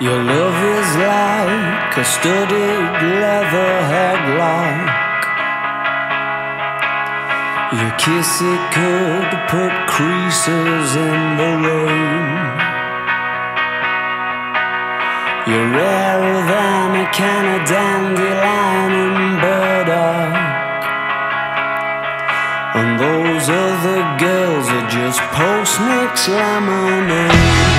Your love is like a studded leather headlock. Your kiss it could put creases in the rain. You're rarer than a can of dandelion and burdock. And those other girls are just post mix lemonade.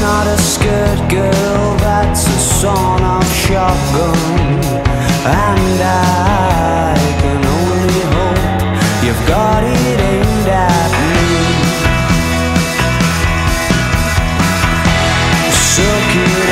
Not a skirt girl, that's a sawn off shotgun. And I can only hope you've got it aimed at me. So.